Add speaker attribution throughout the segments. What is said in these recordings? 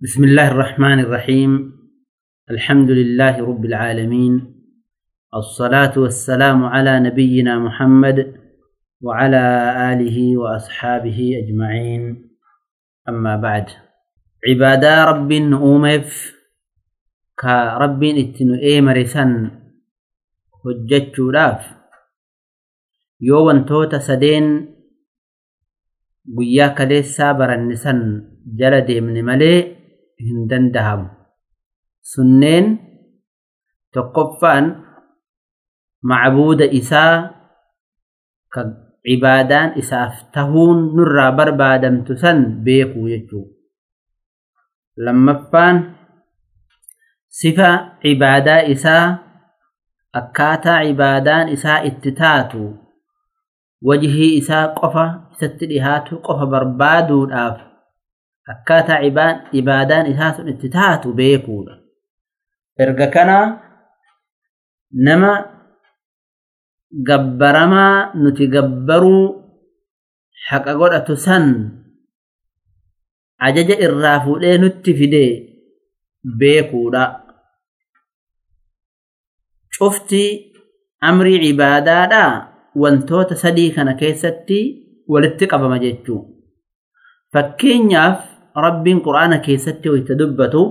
Speaker 1: بسم الله الرحمن الرحيم. الحمد لله رب العالمين. الصلاة والسلام على نبينا محمد وعلى آله وأصحابه أجمعين. أما بعد. عبادة رب أومف كرب اتنو إيمرسا hojjechuu dhaaf yoo wantoota sadeen guyyaa kaleessaa baranne san jala deemne malee hin dandahamu. Sunneen tokkoffaan macbuuda isaa ka cibaadaan isaaf tahuun nurraa barbaadamtu san beekuu jechuu. Lammaffaan sifa cibaadaa isaa akkaataa cibaadaan isaa itti taatu wajihii isaa qofa isatti dhihaatu qofa barbaaduudhaaf akkaataa cibaadaan isaa sun itti taatu beekuudha. Erga kanaa nama gabbaramaa nuti gabbaruu haqa godhatu san ajaja irraa fuudhee nutti fidee beekuudha. Cufti amrii cibaadaadhaa wantoota sadii kana keessatti walitti qabama jechuu. Fakkeenyaaf rabbiin quraana keessatti wayta dubbatu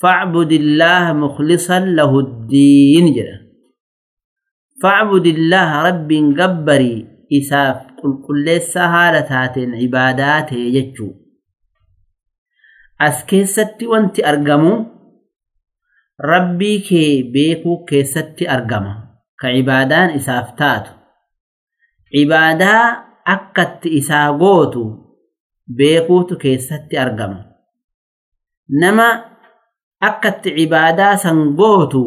Speaker 1: facbudillaha mukhlisan lahu ddiin jedha facbudillaha rabbiin gabbarii isaaf qulqulleessa haala taateen ibaadaa ta'e jechuu as keessatti wanti argamu rabbii kee beekuu keessatti argama ka ibaadaan isaaf taatu ibaadaa akkatti isaa gootu beekuutu keessatti argama. Nama akkatti cibaadaa san gootu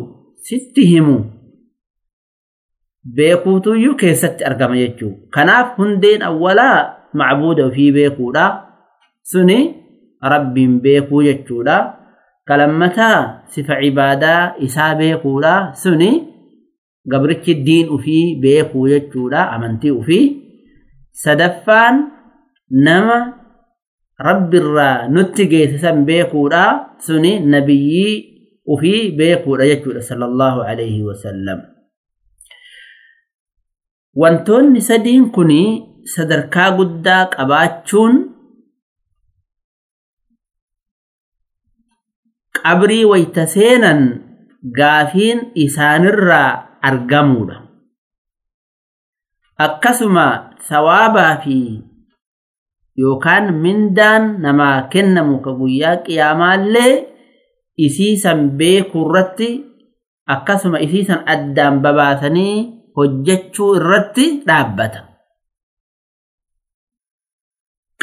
Speaker 1: sitti himu beekuutuyyuu keessatti argama jechuu. Kanaaf hundeen awwalaa macbuuda ofii beekuudha. Suni rabbiin beekuu jechuudha. Kalammataa sifa cibaadaa isaa beekuudha. Suni gabrichi diin ofii beekuu jechuudha. Amantii ofii. Sadaffaan nama rabbi irraa nutti geessisan beekuudha suni nabiyyii ufii beekuudha jechuudha sallallahu alaihi wasallam. Wantoonni sadiin kun sadarkaa guddaa qabaachuun qabrii wayta seenan gaafiin isaanirraa argamuudha. Akkasuma sawaabaa fi yookaan mindaan namaa kennamu ka guyyaa qiyaamaallee isiisan beekuu irratti akkasuma isiisan addaan babaasanii hojjechuu irratti dhaabbata.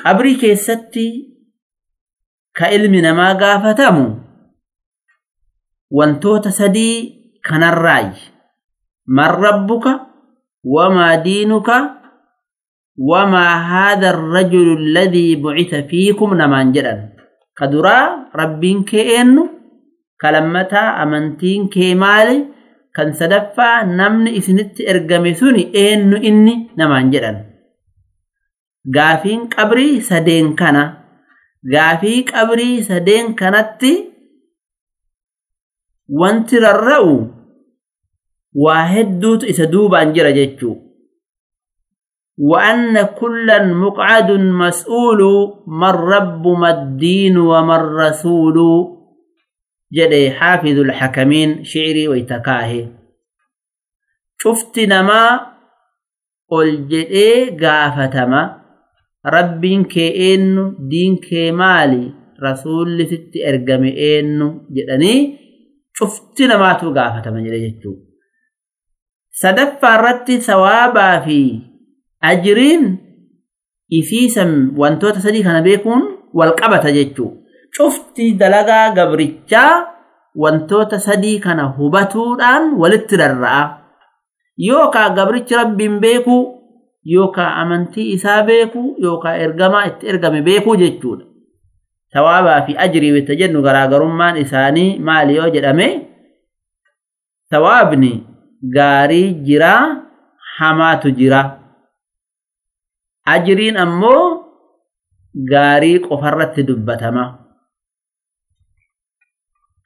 Speaker 1: Qabrii keessatti ka ilmi namaa gaafatamu wantoota sadii kanarraayi. Man rabbuka wamaa diinuka wamaa haadha rajulu alladhii bucita fiikum namaan jedhan ka duraa rabbiin kee eennu ka lammataa amantiin kee maali kan sadaffaa namni isinitti ergame suni eennu inni namaan jedhan gaafiin qabrii sadeen kana gaafii qabrii sadeen kanatti wanti rarra'u waa hedduutu isa duubaan jira jechuu وأن كلا مقعد مسؤول من رب ما الدين وما الرسول. جدي حافظ الحكمين شعري ويتكاهي. شفت نما قل جدي قافتما رب كإن دين كمالي رسول ست أرقم إنو. جدني شفت نما تو قافتما جدي جدو سدفع رتي ثوابا في ajiriin isiisan wantoota sadii kana beekuun wal qabata jechuu cufti dalagaa gabrichaa wantoota sadii kana hubatuudhaan walitti rarra'a yookaa gabrichi rabbiin beekuu yookaa amantii isaa beekuu yookaa ergamaa itti ergame beekuu jechuudha. Tawaabaa fi ajirii wita jennu garaagarummaan isaanii maali yoo jedhame tawaabni gaarii jiraa hamaatu jira. Ajiriin ammoo gaarii qofarratti dubbatama.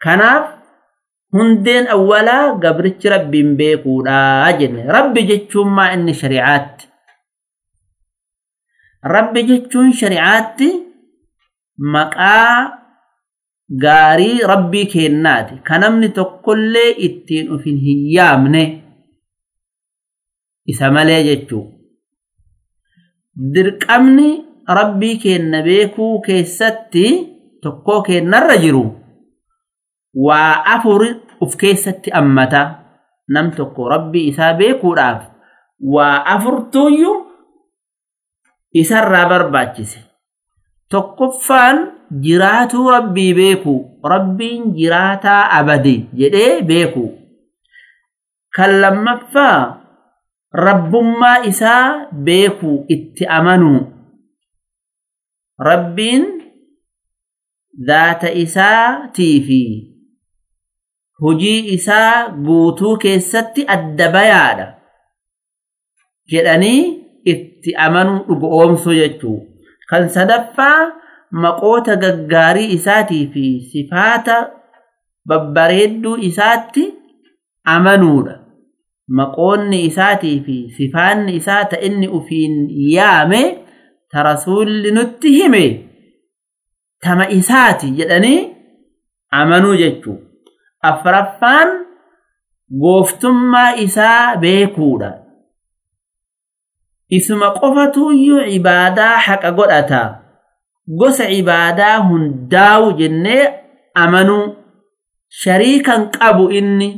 Speaker 1: Kanaaf hundeen awwalaa gabrichi rabbiin beekuudha jenne. Rabbi jechuun maa inni shari'aatti? Rabbi jechuun shari'aatti maqaa gaarii rabbii kennaati. Ka namni tokkollee ittiin uf hin yaamne isa malee jechuu dirqamni rabbii kenna beekuu keessatti tokkoo kennarra jiru. Waa afur uf keessatti ammata. Nam tokko rabbii isaa beekuudhaaf waa afurtuuyyu isarraa barbaachise. Tokkoffaan jiraatuu rabbii beeku. Rabbiin jiraataa abadi jedhee beeku. Kan lammaffaa rabbummaa isaa beeku itti amanuu rabbiin dhaata isaatii fi hujii isaa guutuu keessatti adda bayaadha jedhanii itti amanuu dhugoomsuu jechuu. Kan sadaffaa maqoota gaggaarii isaatii fi sifaata babbareedduu isaatti amanuudha maqoonni isaatii fi sifaanni isaa ta inni ufiin yaame ta rasuulli nutti hime tama isaati jedhanii amanuu jechuu afraffaan gooftummaa isaa beekuudha. Isuma qofatuuyyuu ibaadaa haqa godhata. Gosa ibaadaa hundaawu jennee amanuu shariikan qabu inni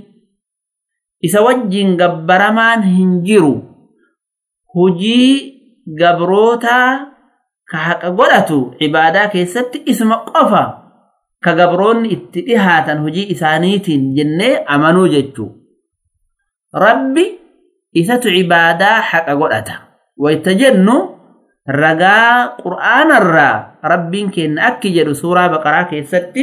Speaker 1: isa wajjin gabbaramaan hin jiru. Hujii gabrootaa ka haqa godhatu ibaadaa keessatti isuma qofa. Ka gabroonni itti dhihaatan hujii isaaniitiin jennee amanuu jechuu rabbi isatu ibaadaa haqa godhata. Wayta jennu ragaa qur'aanarraa rabbiin kenna akki jedhu suuraa baqaraa keessatti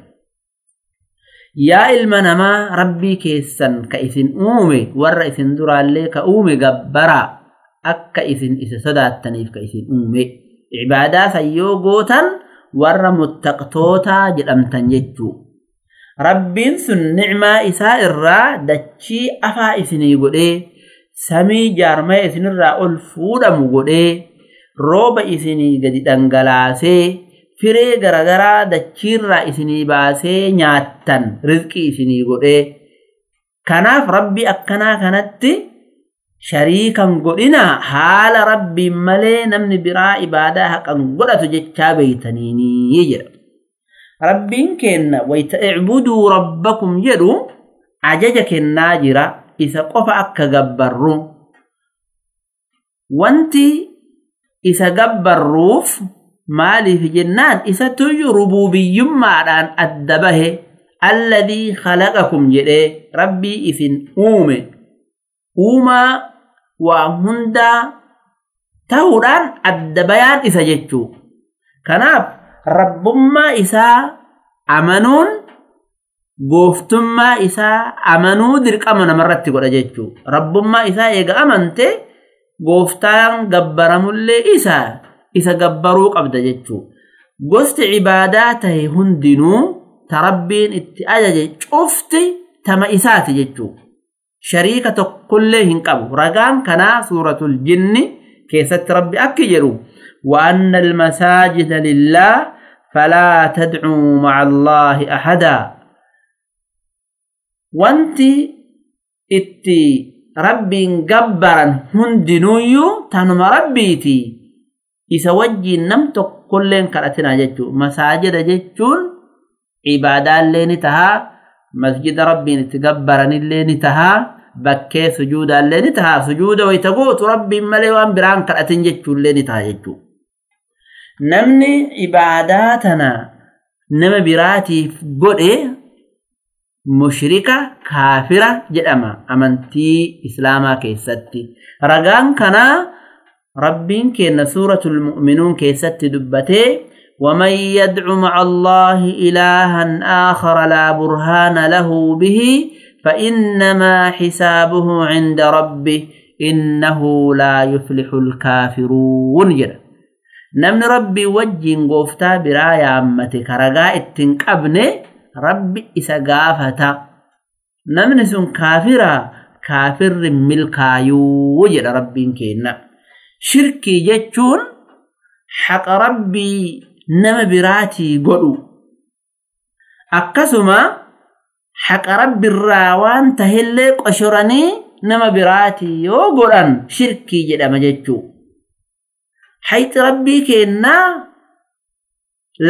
Speaker 1: yaa ilma namaa rabbii keessan ka isin uume warra isin duraallee ka uume gabbaraa akka isin isa sodaattaniif ka isin uume. Ibaadaa san yoo gootan warra muttaqtootaa jedhamtan jechuu. Rabbiin sun nicmaa isaa irraa dachii afaa isinii godhee samii jaarmaya isinirraa ol fuudhamu godhee rooba isinii gadi dhangalaasee dachiirraa isinii baasee nyaattan rizqii isinii godhee kanaaf rabbi akkanaa kanatti shariikan godhina haala rabbiin malee namni biraa ibaadaa haqan godhatu jechaa beeytaniinii jedha rabbiin kenna wayta icbuduu rabbakum jedhu ajaja kennaa jira isa qofa akka gabbarru wanti isa gabbarruuf maaliif jennaan isatuyyu rubuubiyyummaadhaan adda bahe alladii khalaqakum jedhee rabbii isin uume uumaa waa hundaa ta'uudhaan adda bayaan isa jechuu kanaaf rabbummaa isaa amanuun gooftummaa isaa amanuu dirqama namarratti godha jechuu rabbummaa isaa eega amante gooftaan gabbaramullee isaa isa gabbaruu qabda jechuu gosti ibaadaa tahe hundinuu ta rabbiin itti ajaje cufti tama isaati jechuu shariika tokkollee hin qabu ragaan kanaa suuratul jinni keessatti rabbi akki jedhu وأن المساجد لله فلا تدعوا مع الله أحدا وانتي اتي ربي جبرا هندنويو تنم ربيتي isa wajjiin nam tokkolleen kadhatinaa jechuu masaajida jechuun ibaadaallee ni tahaa masjida rabbiin itti gabbaranillee ni tahaa bakkee sujuudaallee ni tahaa. Sujuuda wayta gootu rabbiin malee waan biraan kadhatin jechuullee ni taha jechuu. Namni ibaadaa tana nama biraatiif godhe mushrika kaafira jedhama amantii islaamaa keessatti. Ragaan kanaa rabbiin keenna suuratul mu'minuun keessatti dubbatee ومن يدع مع الله إلها آخر لا برهان له به فإنما حسابه عند ربه إنه لا يفلح الكافرون. جدا. نمن ربي وجين قوفتا برايا أمتك رقاء التنقبن ربي إسقافتا نمن سن كافرا كافر ملكايو وجد ربي كينا. شركي جتشون حق ربي nama biraatii godhu akkasuma haqa rabbiirraa waan tahillee qoshoranii nama biraatii yoo godhan shirkii jedhama jechuu hayxi rabbii keennaa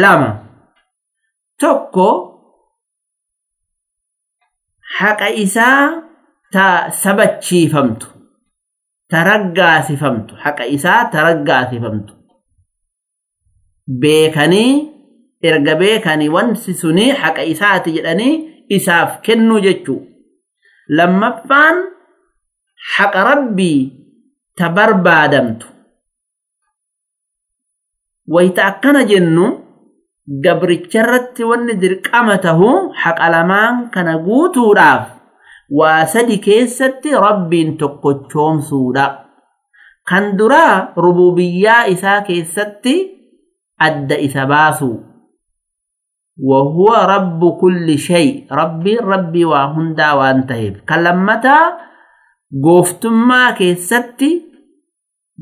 Speaker 1: lama tokko haqa isaa ta sabachiifamtu ta raggaasifamtu haqa isaa ta raggaasifamtu beekanii erga beekanii wanti suni haqa isaati jedhanii isaaf kennuu jechuu lammaffaan haqa rabbii ta barbaadamtu wayta akkana jennu gabricharratti wanni dirqama tahu haqa lamaan kana guutuudhaaf waa sadi keessatti rabbiin tokkochoomsuudha kan duraa rububiyyaa isaa keessatti adda isa baasu وهو رب كل شيء ربي ربي وهندا وانتهب كلمتا قوفتما كيستي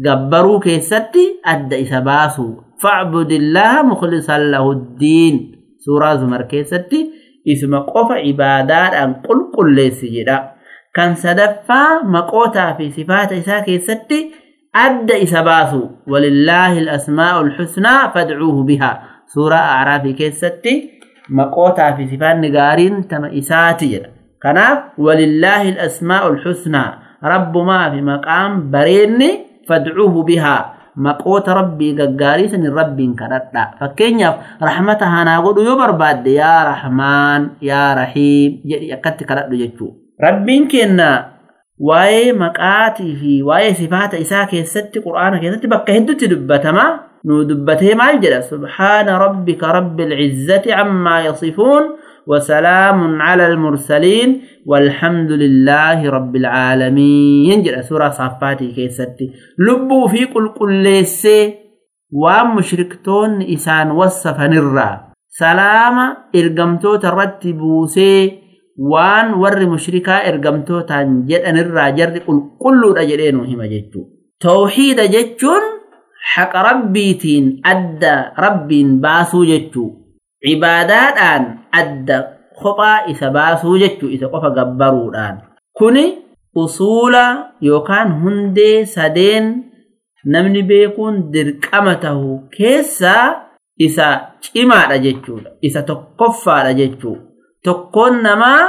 Speaker 1: قبروا كيستي أدى إسباسو فاعبد الله مخلصا له الدين سورة زمر كيستي اسم قف عبادات أن قل قل ليس جدا كان سدفا مقوتا في صفات إسا كيستي أدى إسباسو ولله الأسماء الحسنى فادعوه بها سورة أعراف كيستي مقوتا في صفات نقارين تم إساتي جدا كناف ولله الأسماء الحسنى رب ما في مقام بريني فادعوه بها مقوت ربي غغاريسن ربي كرطا فكينيا رحمتها ناغو دو برباد يا رحمان يا رحيم. يدي اكت كرطو ربي كينا واي مقاتي في واي صفات اساك يسد قرآن كيتت بك هدت دبتما نو دبته مال جرا سبحان ربك رب العزة عما يصفون وسلام على المرسلين والحمد لله رب العالمين. جرى سورة صفاتي كيستي. لبو في كل كليس ومشركتون إسان وصف نرى. سلام إرقمتو ترتبو سي وان ور مشركا إرقمتو تنجد نرى. جرد كل كل رجلينو هما جيتو توحيد جدتون حق ربيتين أدى ربين باسو جدتو. Cibaadaadhaan adda kophaa isa baasuu jechuu isa qofa gabbaruudhaan. Kuni usuula yookaan hundee sadeen namni beekuun dirqama tahu keessaa isa cimaadha jechuudha. Isa tokkoffaadha jechuu. Tokkoon namaa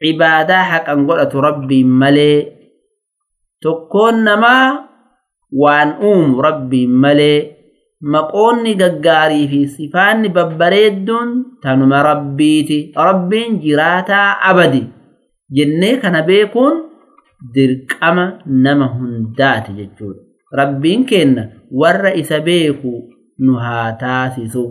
Speaker 1: cibaadaa haqan godhatu rabbiin malee tokkoon namaa waan uumu rabbiin malee maqoonni gaggaarii fi sifaanni babbareedduun tanuma rabbiiti. Rabbiin jiraataa abadi. Jennee kana beekuun dirqama nama hundaati jechuudha. Rabbiin kenna warra isa beeku nu haa taasisu